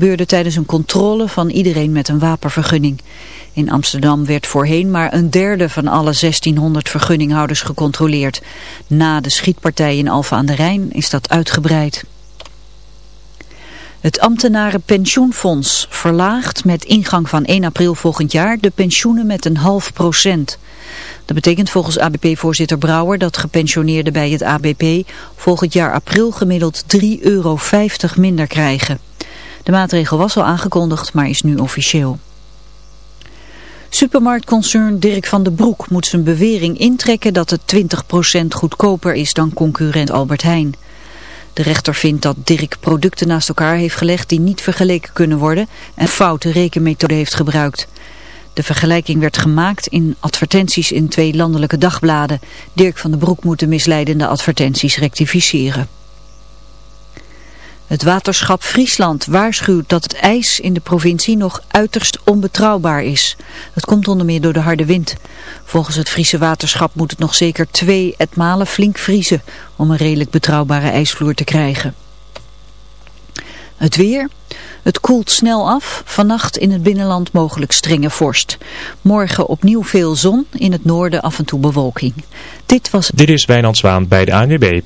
gebeurde tijdens een controle van iedereen met een wapenvergunning. In Amsterdam werd voorheen maar een derde van alle 1600 vergunninghouders gecontroleerd. Na de schietpartij in Alfa aan de Rijn is dat uitgebreid. Het ambtenarenpensioenfonds verlaagt met ingang van 1 april volgend jaar de pensioenen met een half procent. Dat betekent volgens ABP-voorzitter Brouwer dat gepensioneerden bij het ABP volgend jaar april gemiddeld 3,50 euro minder krijgen. De maatregel was al aangekondigd, maar is nu officieel. Supermarktconcern Dirk van den Broek moet zijn bewering intrekken dat het 20% goedkoper is dan concurrent Albert Heijn. De rechter vindt dat Dirk producten naast elkaar heeft gelegd die niet vergeleken kunnen worden en foute rekenmethode heeft gebruikt. De vergelijking werd gemaakt in advertenties in twee landelijke dagbladen. Dirk van den Broek moet de misleidende advertenties rectificeren. Het waterschap Friesland waarschuwt dat het ijs in de provincie nog uiterst onbetrouwbaar is. Het komt onder meer door de harde wind. Volgens het Friese waterschap moet het nog zeker twee etmalen flink vriezen om een redelijk betrouwbare ijsvloer te krijgen. Het weer. Het koelt snel af. Vannacht in het binnenland mogelijk strenge vorst. Morgen opnieuw veel zon. In het noorden af en toe bewolking. Dit was... Dit is Wijnand Zwaan bij de ANWB.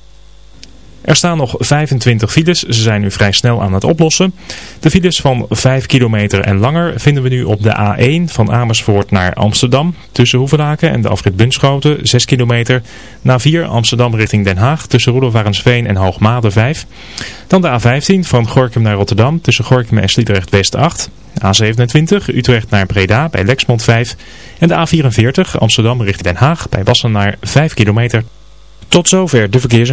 Er staan nog 25 files, ze zijn nu vrij snel aan het oplossen. De files van 5 kilometer en langer vinden we nu op de A1 van Amersfoort naar Amsterdam. Tussen Hoevelaken en de afrit Bunschoten 6 kilometer. Na 4 Amsterdam richting Den Haag tussen Roelofarensveen en Hoogmade 5. Dan de A15 van Gorkum naar Rotterdam tussen Gorkum en Sliedrecht West 8. A27 Utrecht naar Breda bij Lexmond 5. En de A44 Amsterdam richting Den Haag bij Wassenaar 5 kilometer. Tot zover de verkeers.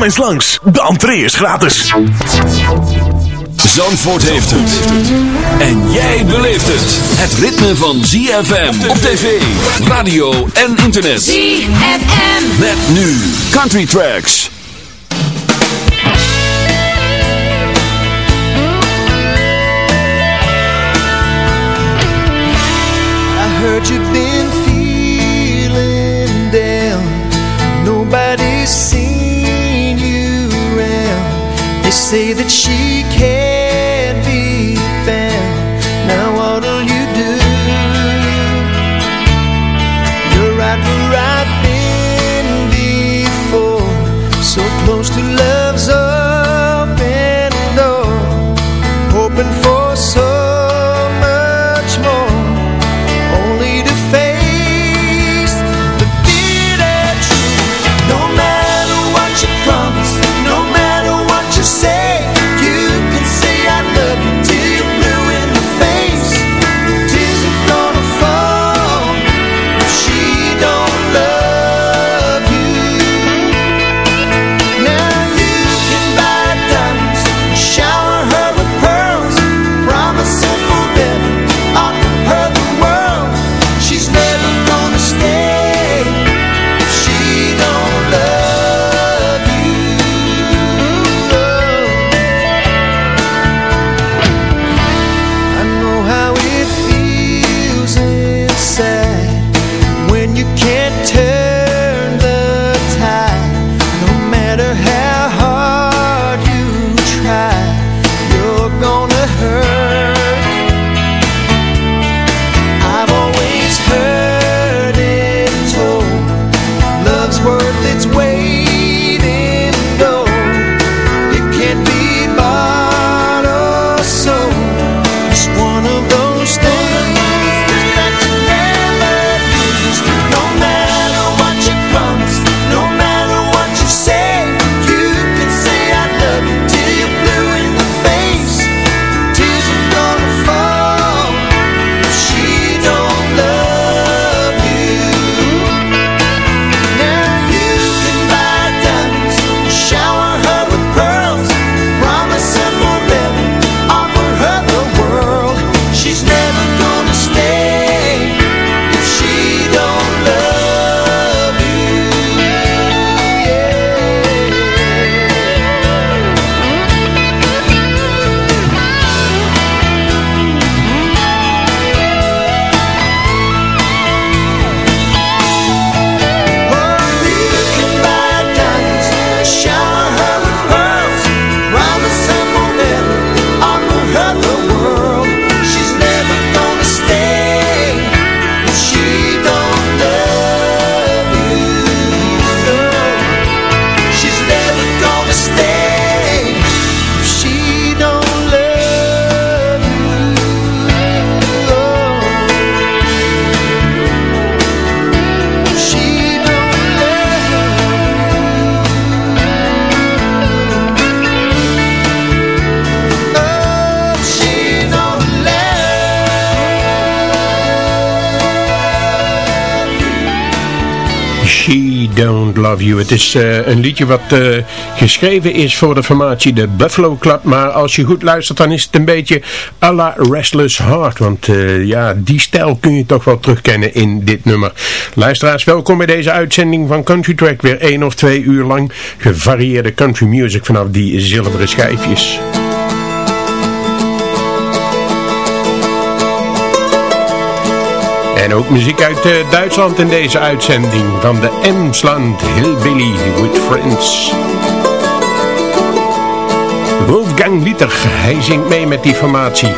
Kom eens langs, de entree is gratis. Zandvoort heeft het. En jij beleeft het. Het ritme van ZFM op tv, radio en internet. ZFM. Met nu Country Tracks. I heard you've been say that she can't Het is uh, een liedje wat uh, geschreven is voor de formatie de Buffalo Club. Maar als je goed luistert dan is het een beetje à la Restless Heart. Want uh, ja, die stijl kun je toch wel terugkennen in dit nummer. Luisteraars, welkom bij deze uitzending van Country Track. Weer één of twee uur lang gevarieerde country music vanaf die zilveren schijfjes. En ook muziek uit uh, Duitsland in deze uitzending van de Emsland Hillbilly with Friends. Wolfgang Liter, hij zingt mee met die formatie.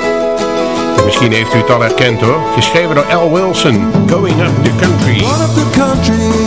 En misschien heeft u het al herkend hoor. Geschreven door Al Wilson, Going Up the Country. Going up the country,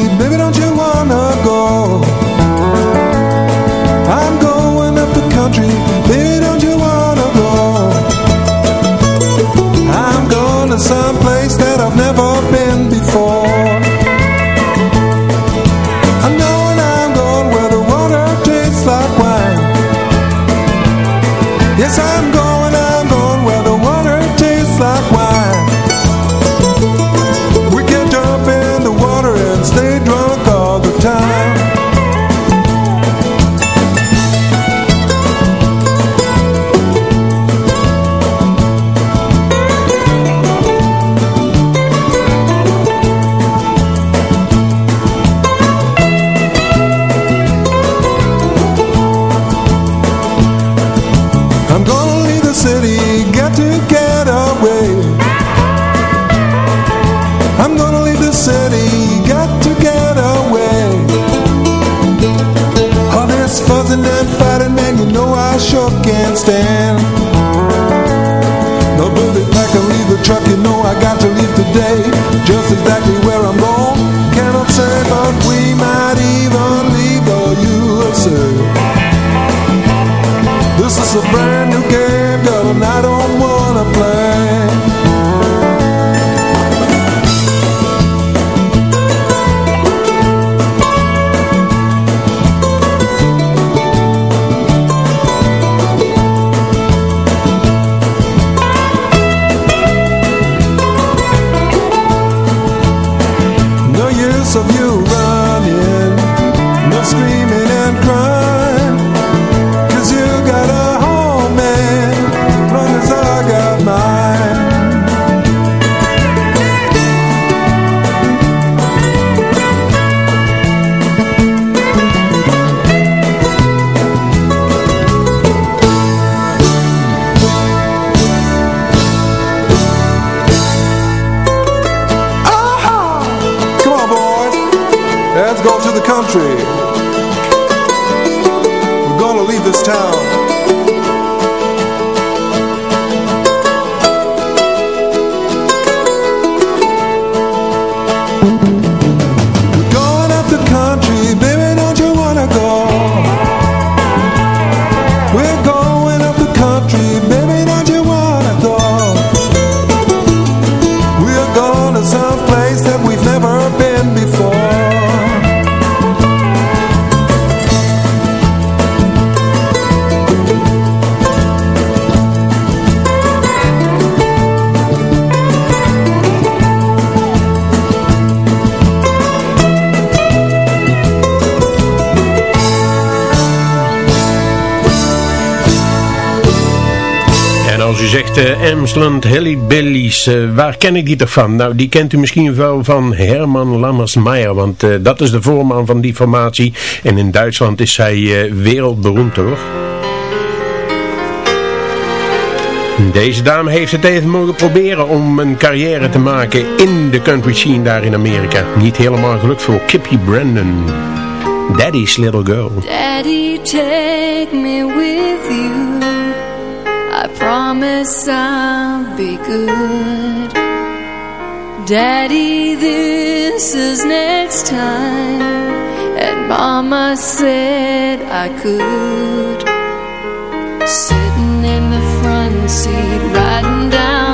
Emsland Hillybillies, uh, waar ken ik die toch van? Nou, die kent u misschien wel van Herman Lammersmeijer, want uh, dat is de voorman van die formatie. En in Duitsland is hij wereldberoemd hoor. Deze dame heeft het even mogen proberen om een carrière te maken in de country scene daar in Amerika. Niet helemaal gelukt voor Kippy Brandon. Daddy's Little Girl. Daddy, take me with you. Promise I'll be good. Daddy, this is next time. And Mama said I could. Sitting in the front seat, riding downtown.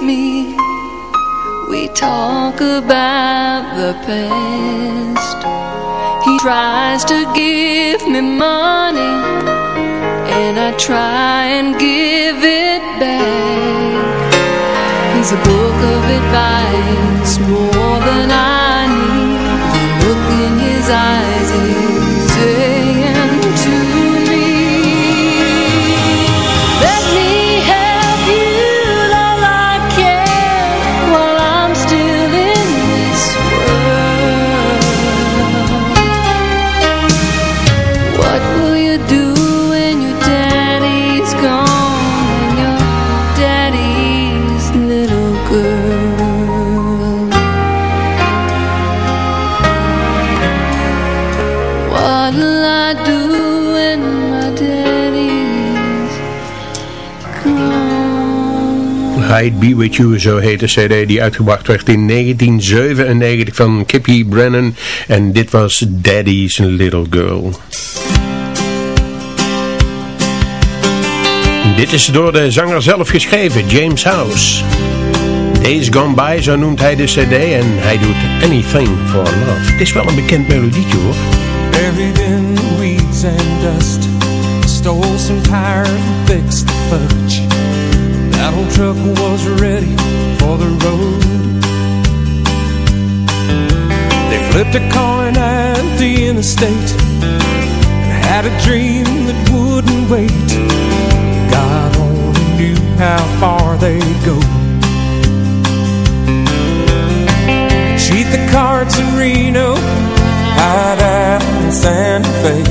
Me. We talk about the past. He tries to give me money, and I try and give it back. He's a book of advice, more than I need. The look in his eyes Be With You, zo heet de cd die uitgebracht werd in 1997 van Kippy Brennan. En dit was Daddy's Little Girl. Dit is door de zanger zelf geschreven, James House. Days Gone By, zo noemt hij de cd en hij doet Anything for Love. Het is wel een bekend melodietje hoor. Buried in weeds and dust Stole some tires and fixed the fudge That old truck was ready for the road. They flipped a coin at the interstate And had a dream that wouldn't wait. God only knew how far they'd go. Cheat the cards in Reno Hide out in Santa Fe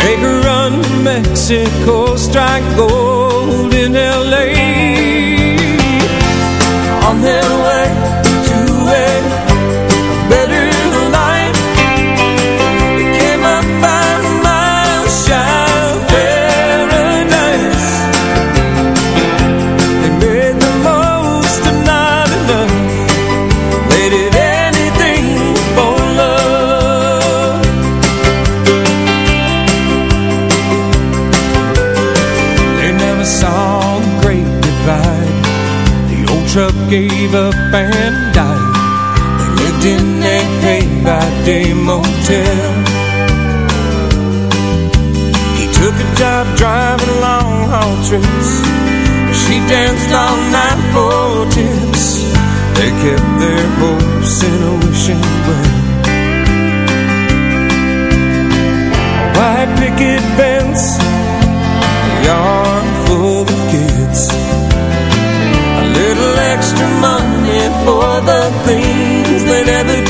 Make a run to Mexico Strike gold took driving long-haul trips. She danced all night for tips. They kept their hopes in a wishing well white picket fence yard full of kids. A little extra money for the things they never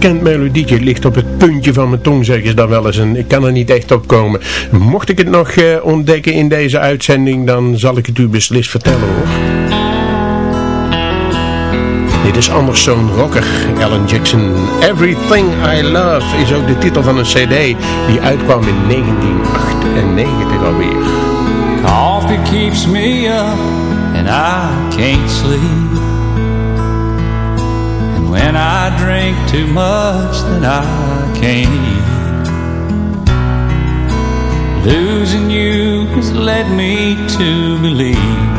bekend melodietje. Ligt op het puntje van mijn tong, zeggen ze dan wel eens. En ik kan er niet echt op komen. Mocht ik het nog uh, ontdekken in deze uitzending, dan zal ik het u beslist vertellen hoor. Dit is anders zo'n rocker, Alan Jackson. Everything I Love is ook de titel van een cd die uitkwam in 1998 alweer. Coffee keeps me up and I can't sleep. When I drink too much then I can't. Losing you has led me to believe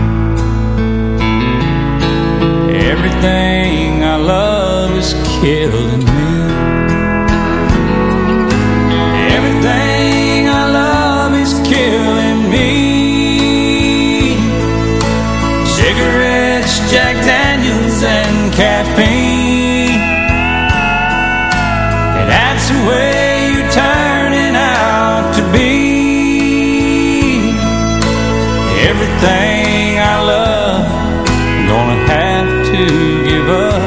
Everything I love is killing me. Everything I love is killing me. Cigarettes, Jack Daniels and caffeine the way you're turning out to be. Everything I love Gonna have to give up.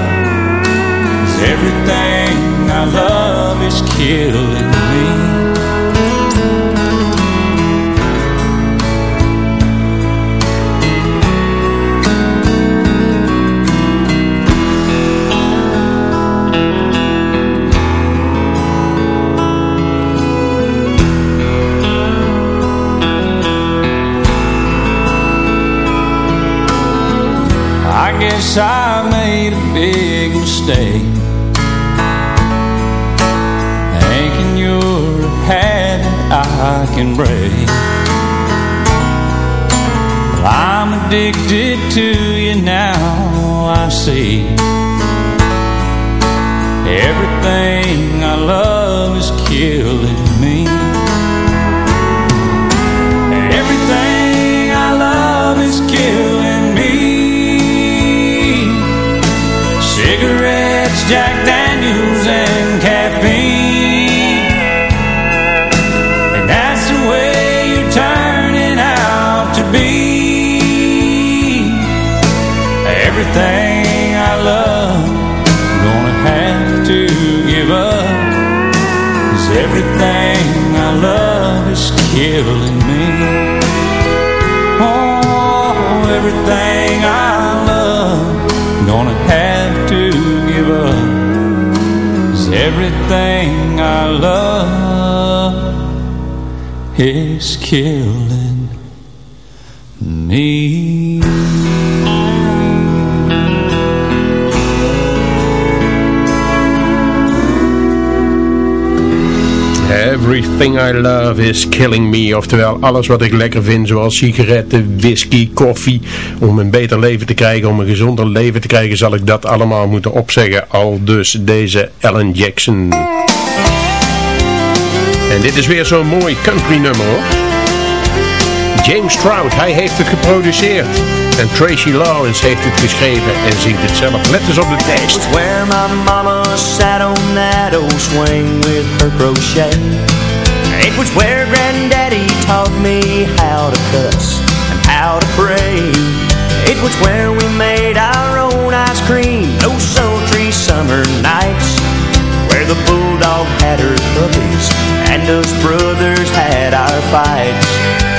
Cause everything I love is killing guess I made a big mistake Thinking you're a habit I can break. Well, I'm addicted to you now, I see. Everything I love is killing me Jack Daniels, and caffeine. And that's the way you're turning out to be. Everything I love, gonna have to give up. Cause everything I love is killing me. Oh, everything I love, gonna have up. Everything I love is killing Everything I love is killing me. Oftewel, alles wat ik lekker vind, zoals sigaretten, whisky, koffie. Om een beter leven te krijgen, om een gezonder leven te krijgen, zal ik dat allemaal moeten opzeggen. Al dus deze Alan Jackson. En dit is weer zo'n mooi country nummer hoor. James Stroud, hij heeft het geproduceerd. En Tracy Lawrence heeft het geschreven en zingt het zelf. Let eens op de tekst. Where my mama sat on that old swing with her crochet It was where granddaddy taught me how to cuss and how to pray It was where we made our own ice cream oh those sultry summer nights Where the bulldog had her puppies and us brothers had our fights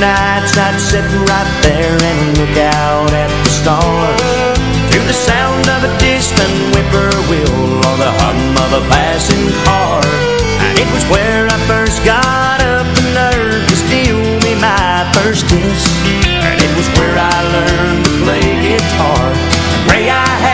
nights I'd sit right there and look out at the stars. To the sound of a distant whippoorwill or the hum of a passing car. And it was where I first got up the nerve to steal me my first kiss. And it was where I learned to play guitar. And pray I had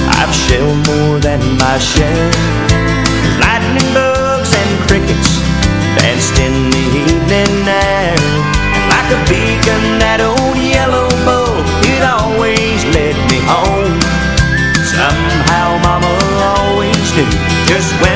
I've shelled more than my share. Lightning bugs and crickets Danced in the evening air. And like a beacon that old yellow bow It always led me home. Somehow mama always knew Just when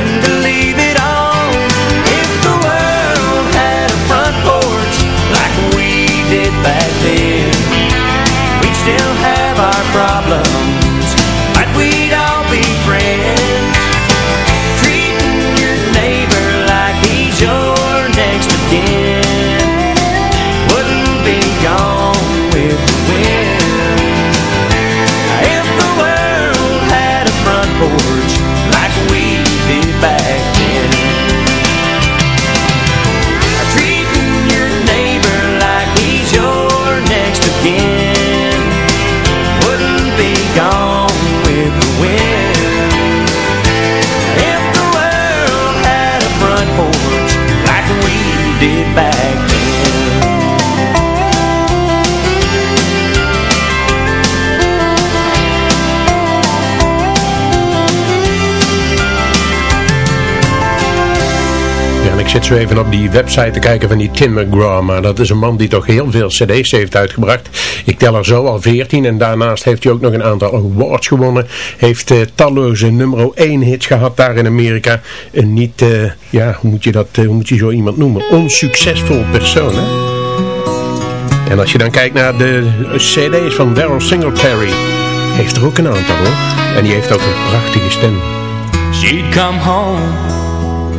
zit zo even op die website te kijken van die Tim McGraw, maar dat is een man die toch heel veel cd's heeft uitgebracht. Ik tel er zo al 14 en daarnaast heeft hij ook nog een aantal awards gewonnen. Heeft eh, talloze nummer 1 hits gehad daar in Amerika. Een niet, eh, ja, hoe moet je dat, eh, hoe moet je zo iemand noemen? Onsuccesvol persoon, hè? En als je dan kijkt naar de cd's van Daryl Singletary, heeft er ook een aantal hoor. En die heeft ook een prachtige stem. She'd come home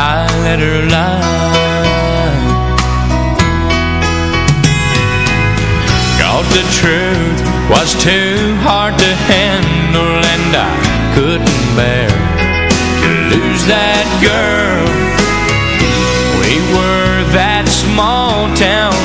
I let her lie the truth was too hard to handle And I couldn't bear to lose that girl. We were that small town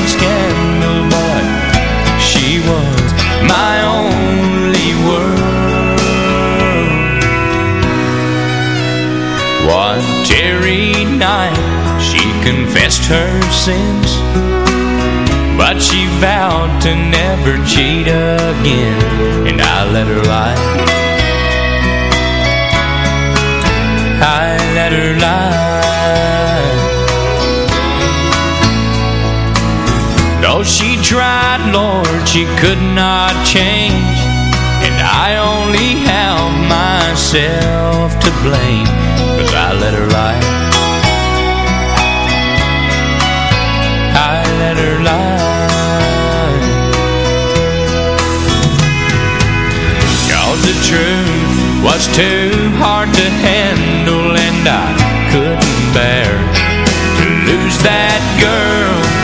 night. She confessed her sins But she vowed to never cheat again. And I let her lie. I let her lie. Though she tried, Lord, she could not change. And I only have myself to blame. Cause I let her lie Her lie Cause the truth was too hard to handle And I couldn't bear to lose that girl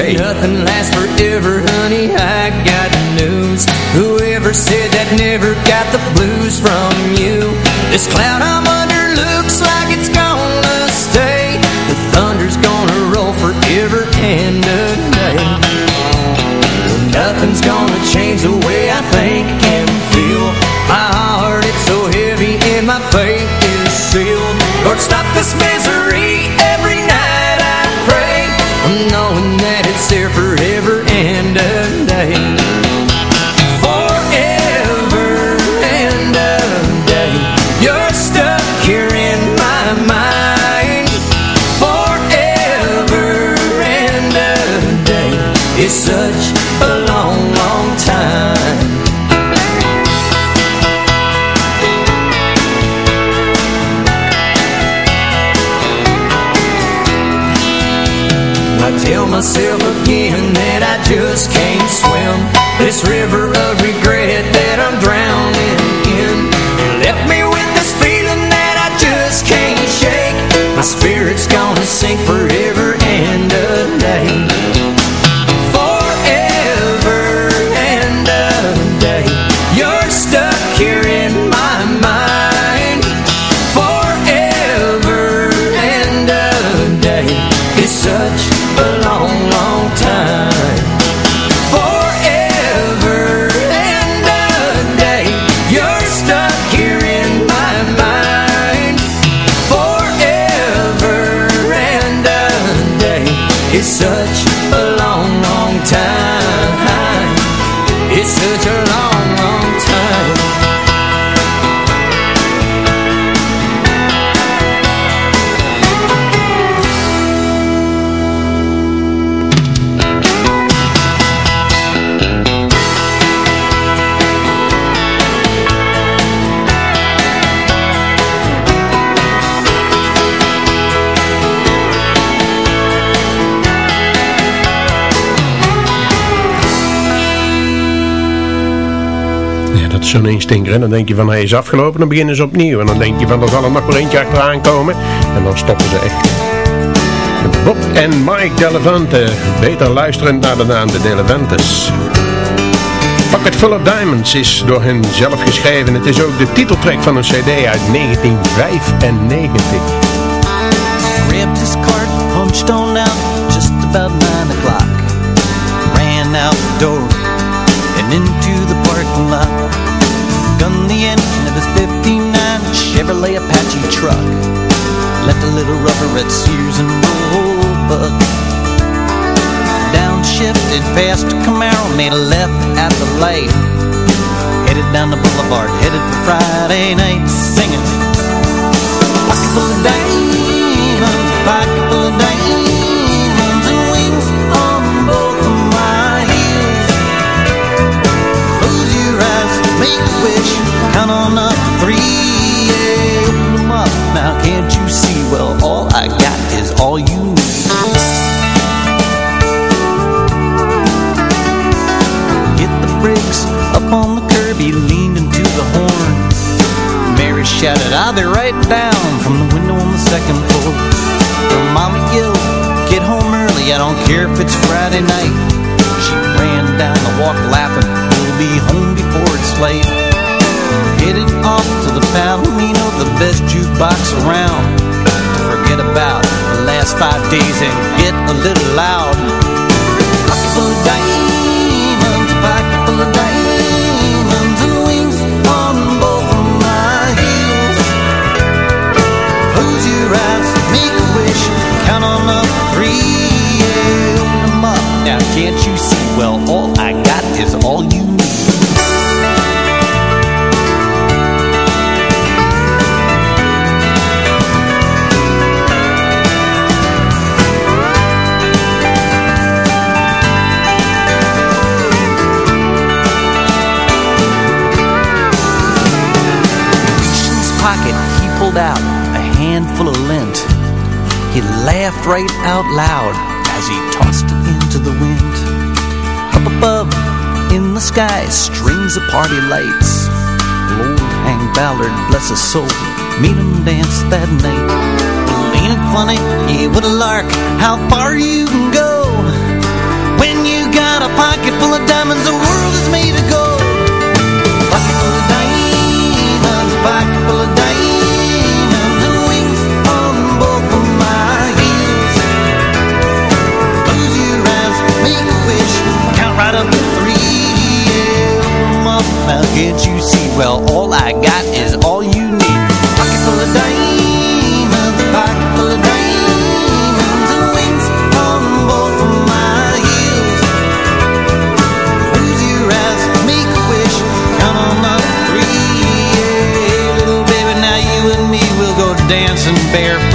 Day. nothing lasts forever, honey, I got news. Whoever said that never got the blues from you. This cloud I'm under looks like myself again that I just can't swim. This river zo'n instinker. En dan denk je van hij is afgelopen, dan beginnen ze opnieuw. En dan denk je van er zal er nog maar eentje achteraan komen. En dan stoppen ze echt. Bob en Mike Delevante. Beter luisterend naar de naam de Delevantes. Pocket Full of Diamonds is door hen zelf geschreven. Het is ook de titeltrack van een cd uit 1995. Grabbed his cart, punched on out, just about 9 truck. Left a little rubber at Sears and Roebuck. Downshifted past Camaro, made a left at the light. Headed down the boulevard, headed for Friday night, singing. Pocket full of diamonds, pocket full of diamonds, and wings on both of my heels. Close your eyes, make a wish, count on up three, yeah. Now can't you see? Well, all I got is all you need. Hit the brakes up on the curb, he leaned into the horn. Mary shouted, I'll be right down from the window on the second floor. Her mama yelled, get home early, I don't care if it's Friday night. She ran down the walk laughing, we'll be home before it's late. Heading off to the Palomino, the best jukebox around. To forget about the last five days and get a little loud. Pocket full of diamonds, pocket full of diamonds, and wings on both my heels. Close your eyes, make a wish, count on up three, yeah, open up. Now can't you see? Well, all I got is all you handful of lint. He laughed right out loud as he tossed it into the wind. Up above, in the sky, strings of party lights. Lord Hank Ballard, bless his soul, meet him dance that night. Well, ain't it funny, yeah, what a lark, how far you can go. When you got a pocket full of diamonds, the Yeah, open 'em up, now can't you see? Well, all I got is all you need. Pocket full of diamonds, pocket full of diamonds, and wings on both of my heels. Close your eyes, make a wish, count on up three. Yeah, little baby, now you and me will go dancing barefoot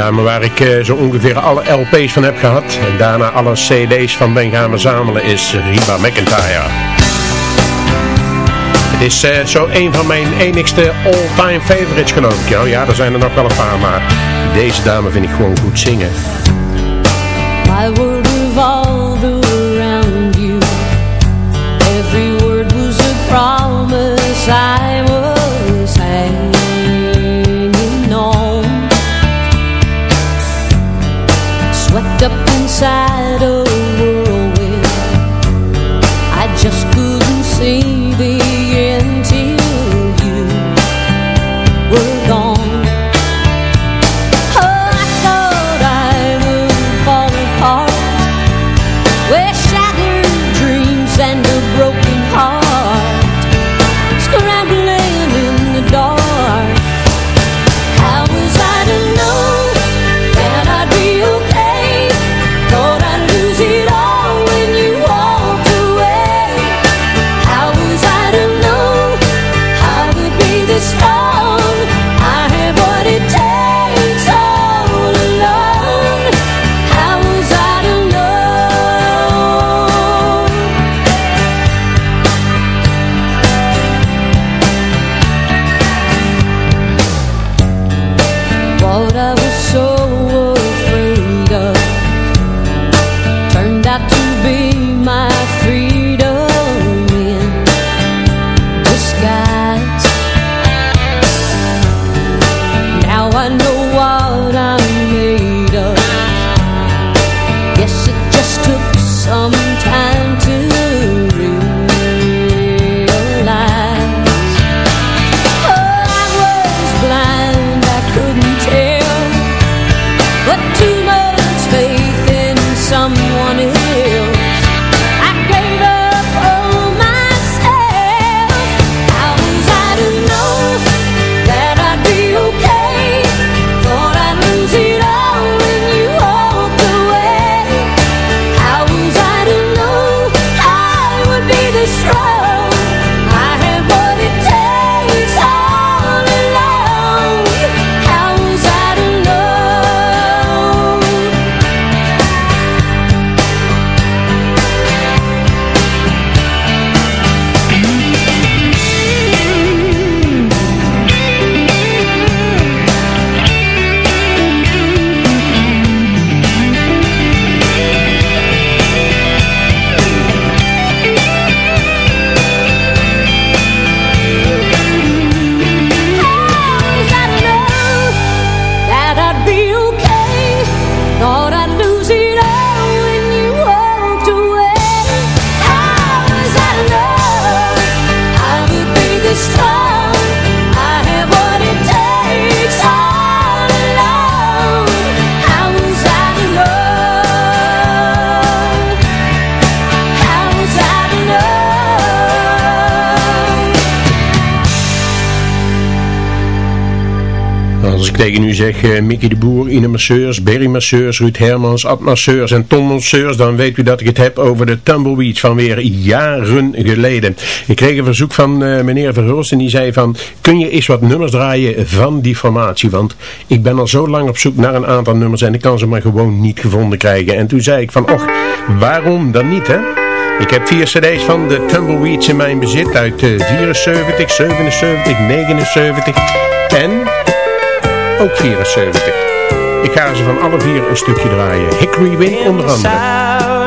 dame waar ik eh, zo ongeveer alle LP's van heb gehad. En daarna alle CD's van ben gaan verzamelen is Reba McIntyre. Het is eh, zo een van mijn enigste all-time favorites geloof ik. Ja, er zijn er nog wel een paar, maar deze dame vind ik gewoon goed zingen. Up inside tegen u zeg, uh, Mickey de Boer, Ine Masseurs, Berry Masseurs, Ruud Hermans, Ad Masseurs en Tom Masseurs, dan weet u dat ik het heb over de Tumbleweeds van weer jaren geleden. Ik kreeg een verzoek van uh, meneer Verhulst en die zei van, kun je eens wat nummers draaien van die formatie, want ik ben al zo lang op zoek naar een aantal nummers en ik kan ze maar gewoon niet gevonden krijgen. En toen zei ik van, och, waarom dan niet hè? Ik heb vier cd's van de Tumbleweeds in mijn bezit uit uh, 74, 77, 79 en ook 74. Ik ga ze van alle vier een stukje draaien. Hickory Wind onder andere.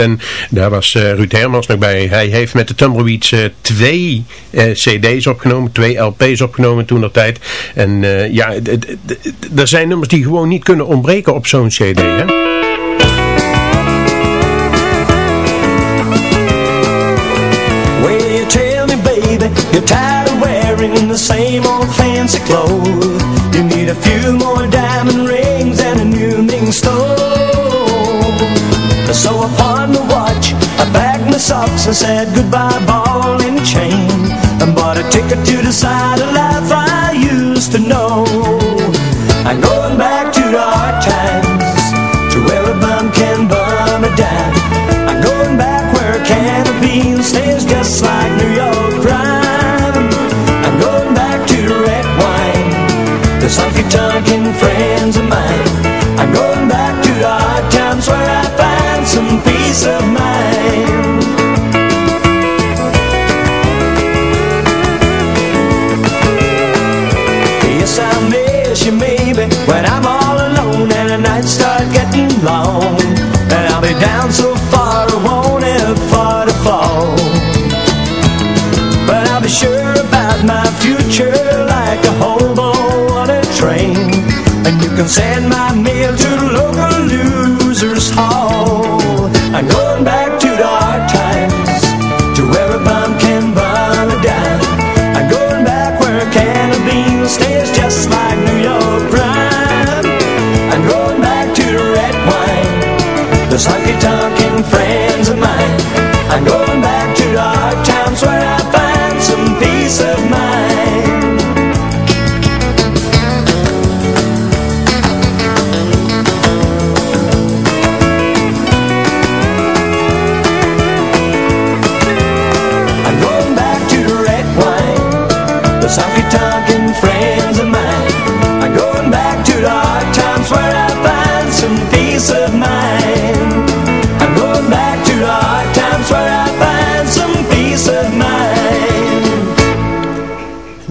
En daar was uh, Ruud Hermans nog bij. Hij heeft met de Tumbleweeds uh, twee cd's opgenomen, twee LP's opgenomen toen dat tijd. En ja, er zijn nummers die gewoon niet kunnen ontbreken op zo'n cd, hè? You're tired of wearing the same old fancy clothes You need a few more diamond and said goodbye ball and chain And bought a ticket to the side of life I used to know. I'm going back to the hard times To where a bum can bum a dime I'm going back where a can of beans stays just like New York prime honky-tonkin' friends can send my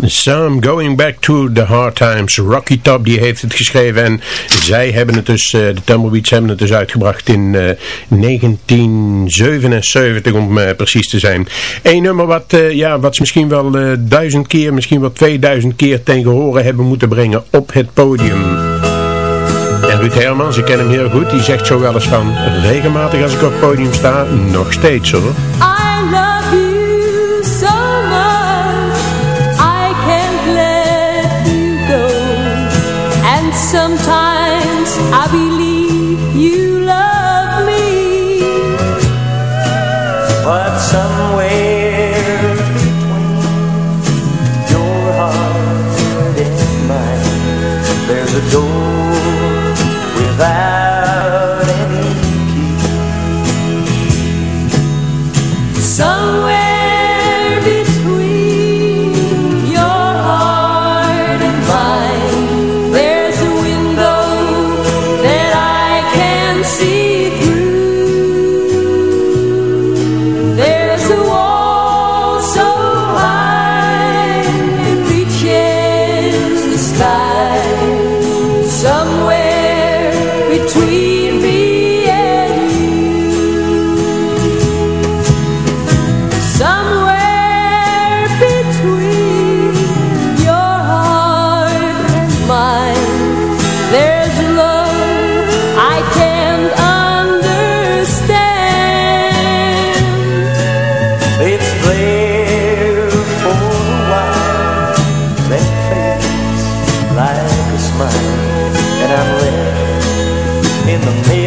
Some Going Back to the Hard Times. Rocky Top die heeft het geschreven en zij hebben het dus, uh, de Tumbleweeds hebben het dus uitgebracht in uh, eh, 1977 om uh, precies te zijn. Een nummer wat, ja, wat ze misschien wel duizend keer, misschien wel 2000 keer tegen horen hebben moeten brengen op het podium. En Ruud Hermans, ik ken hem heel goed, die zegt zo wel eens van regelmatig als ik op het podium sta, nog steeds hoor. I believe you love me. But somewhere your heart and mine. There's a door to me.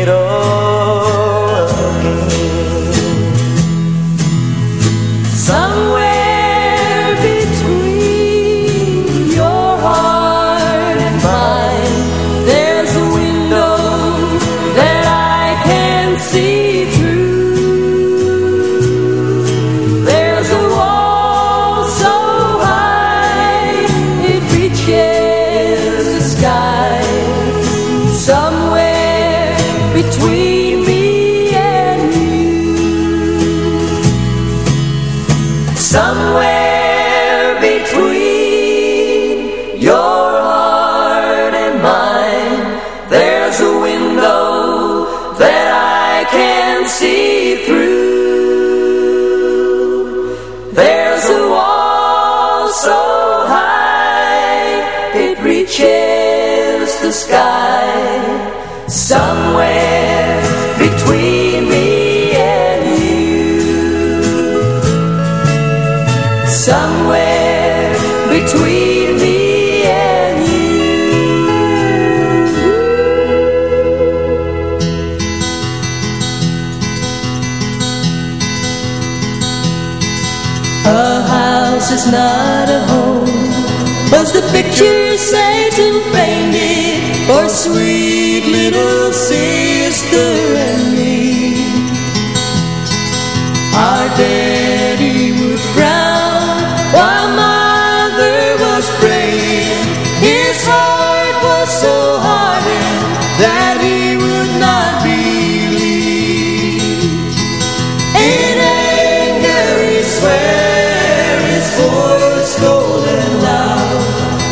sweet little sister and me. Our daddy would frown while mother was praying. His heart was so hardened that he would not believe. In anger he swear his voice golden loud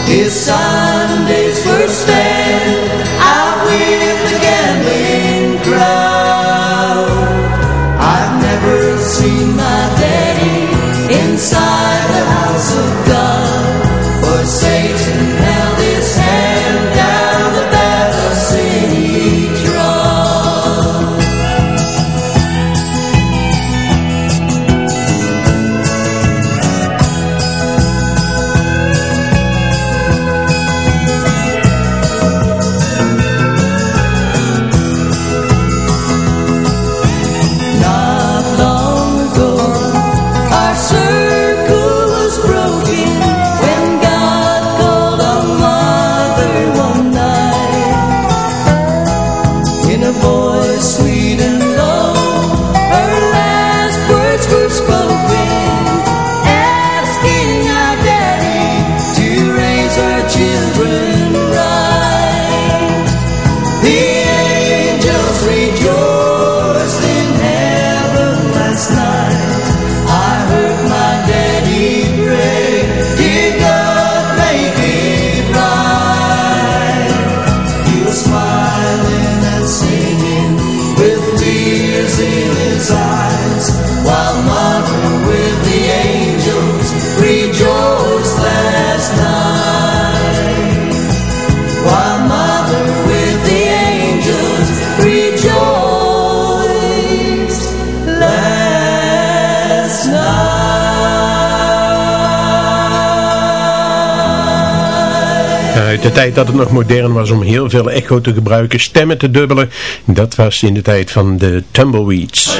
His son De tijd dat het nog modern was om heel veel echo te gebruiken, stemmen te dubbelen. Dat was in de tijd van de Tumbleweeds.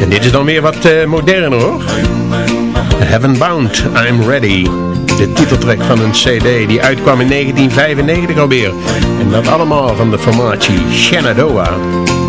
En dit is dan weer wat eh, moderner hoor. Heaven Bound, I'm Ready. De titeltrack van een cd die uitkwam in 1995 alweer. En dat allemaal van de formatie Shenandoah.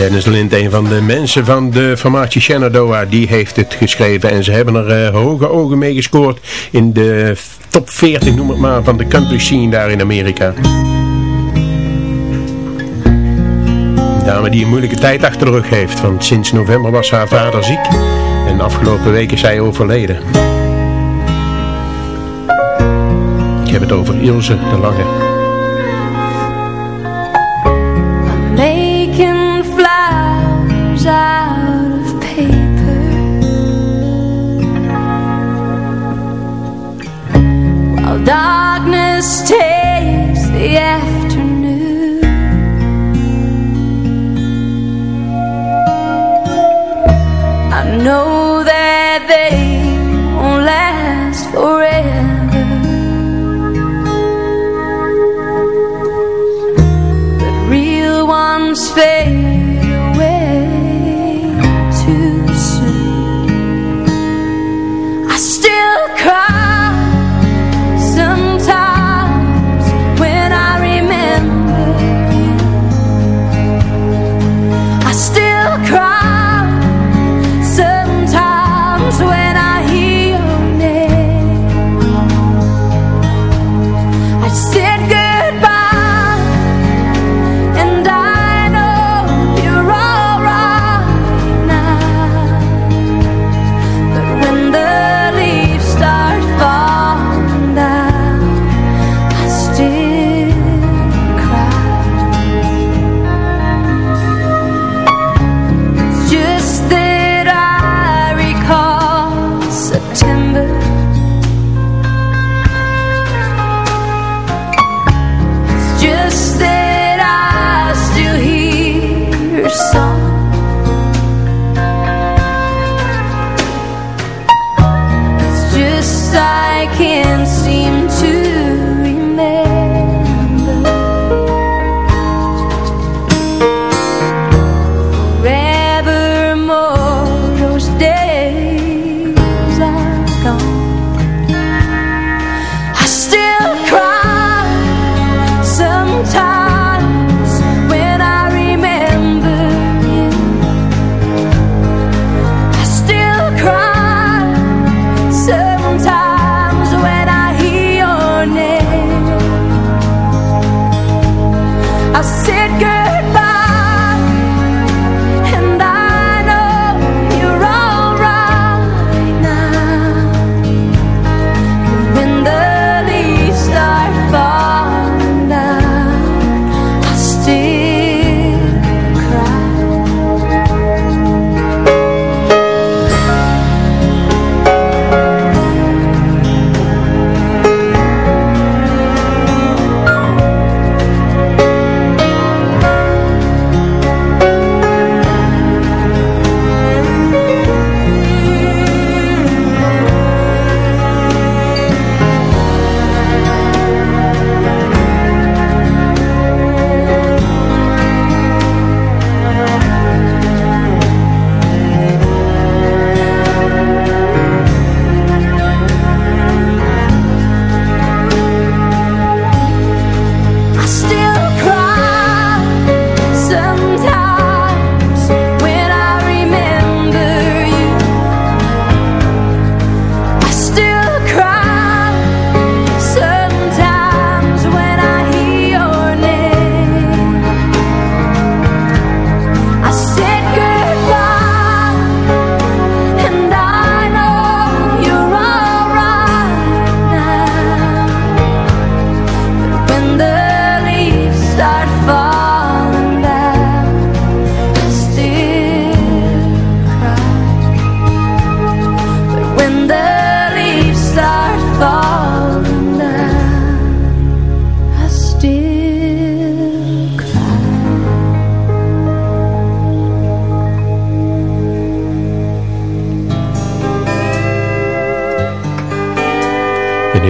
Dennis Lind, een van de mensen van de formatie Shenandoah, die heeft het geschreven. En ze hebben er uh, hoge ogen mee gescoord in de top 40, noem het maar, van de country scene daar in Amerika. Een dame die een moeilijke tijd achter de rug heeft, want sinds november was haar vader ziek. En afgelopen week is hij overleden. Ik heb het over Ilse de Lange. Know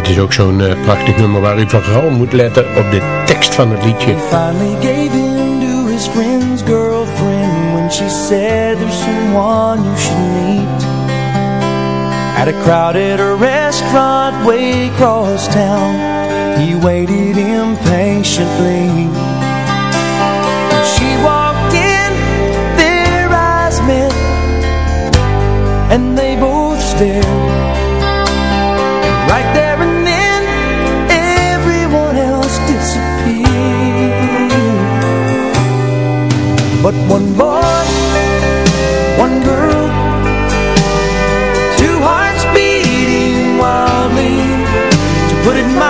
dit is ook zo'n uh, prachtig nummer waar u vooral moet letten op de tekst van het liedje. finally. At a crowded restaurant way across town, he waited impatiently. She walked in, their eyes met, and they both stared. Right there But one boy One girl. Two hearts beating wildly. To put it mildly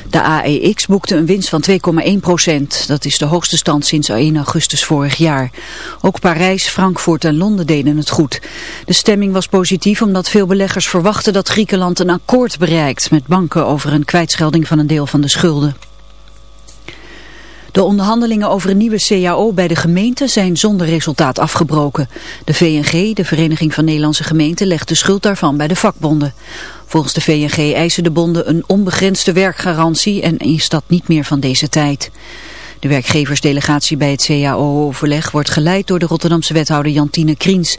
De AEX boekte een winst van 2,1 procent. Dat is de hoogste stand sinds 1 augustus vorig jaar. Ook Parijs, Frankfurt en Londen deden het goed. De stemming was positief omdat veel beleggers verwachten dat Griekenland een akkoord bereikt met banken over een kwijtschelding van een deel van de schulden. De onderhandelingen over een nieuwe CAO bij de gemeente zijn zonder resultaat afgebroken. De VNG, de Vereniging van Nederlandse Gemeenten, legt de schuld daarvan bij de vakbonden. Volgens de VNG eisen de bonden een onbegrensde werkgarantie en is dat niet meer van deze tijd. De werkgeversdelegatie bij het CAO-overleg wordt geleid door de Rotterdamse wethouder Jantine Kriens.